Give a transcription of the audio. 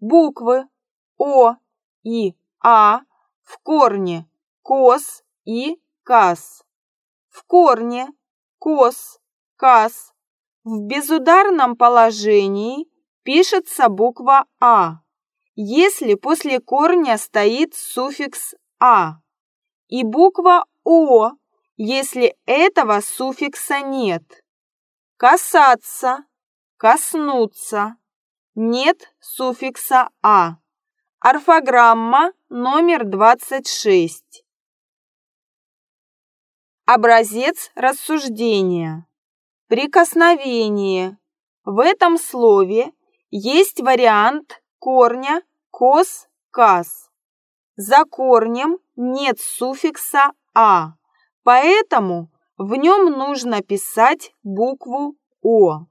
буквы О и А в корне кос и кас. В корне кос, кас. В безударном положении пишется буква А, если после корня стоит суффикс А, и буква О, если этого суффикса нет. Касаться, коснуться. Нет суффикса «а». Орфограмма номер 26. Образец рассуждения. Прикосновение. В этом слове есть вариант корня кос-кас. За корнем нет суффикса «а», поэтому в нем нужно писать букву «о».